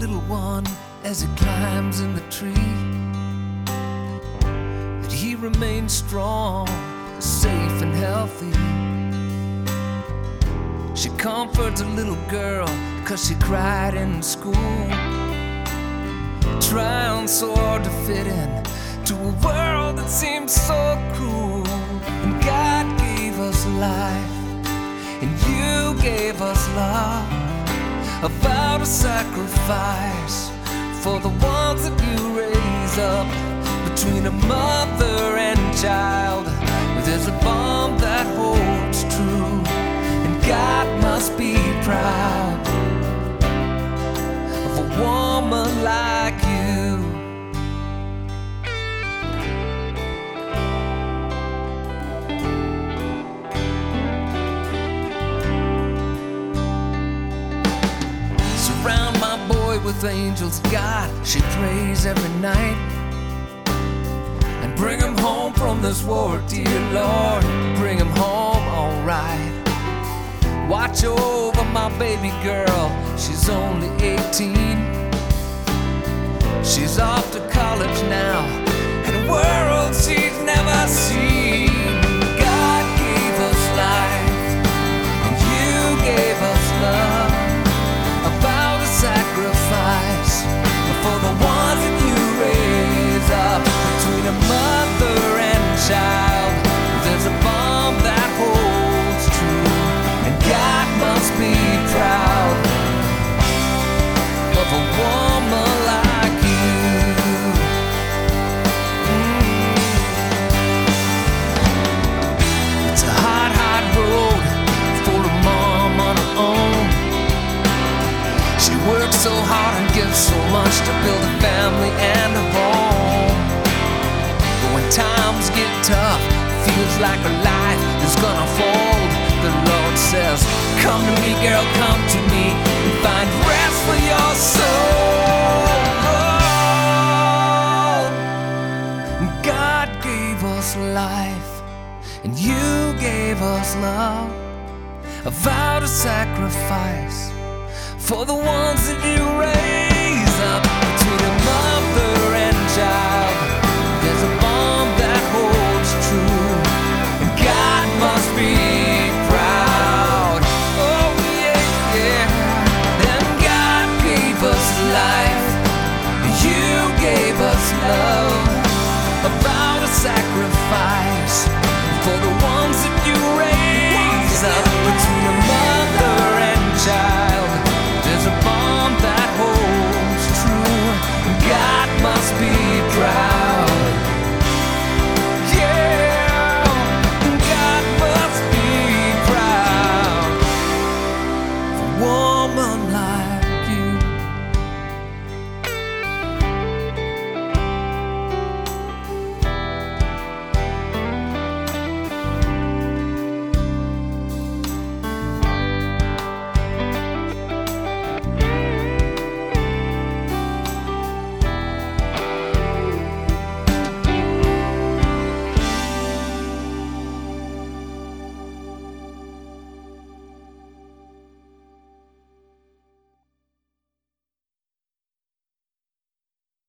little one as he climbs in the tree. That he remains strong, safe, and healthy. She comforts a little girl cause she cried in school. Trying so hard to fit in to a world that seems so cruel. And God gave us life, and you gave us love. A vow to sacrifice for the ones that you raise up between a mother and child. With angels, God, she prays every night. And bring him home from this war, dear Lord, bring him home alright. Watch over my baby girl, she's only 18. She's off to college now, in a world she's never seen. So hard and give so much to build a family and a home. But when times get tough, feels like her life is gonna fold. The Lord says, Come to me, girl, come to me and find rest for your soul. God gave us life, and you gave us love. A vow to sacrifice for the ones that